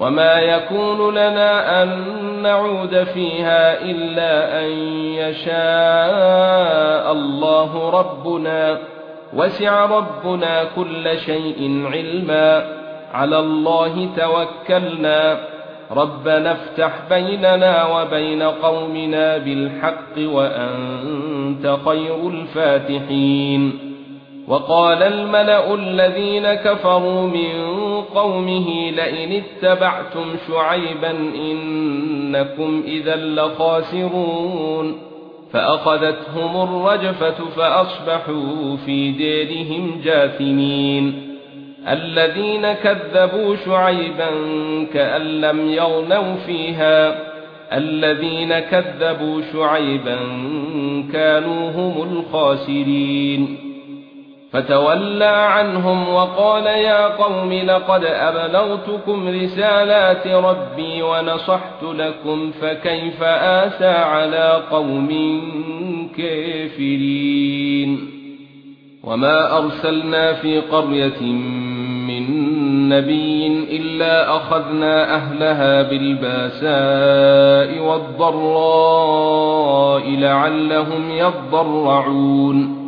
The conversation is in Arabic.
وما يكون لنا أن نعود فيها إلا أن يشاء الله ربنا وسع ربنا كل شيء علما. على الله توكلنا. ربنا افتح بيننا وبين قومنا بالحق وأنت خير الفاتحين. وقال الملأ الذين كفروا من قومه لئن اتبعتم شعيبا إنكم إذا لخاسرون فأخذتهم الرجفة فأصبحوا في ديرهم جاثمين الذين كذبوا شعيبا كأن لم يغنوا فيها الذين كذبوا شعيبا كانوا هم الخاسرين فتولى عنهم وقال يا قوم لقد أبلغتكم رسالات ربي ونصحت لكم فكيف آسى على قوم كافرين وما أرسلنا في قرية من نبي إلا أخذنا أهلها بالباساء والضراء لعلهم يضرعون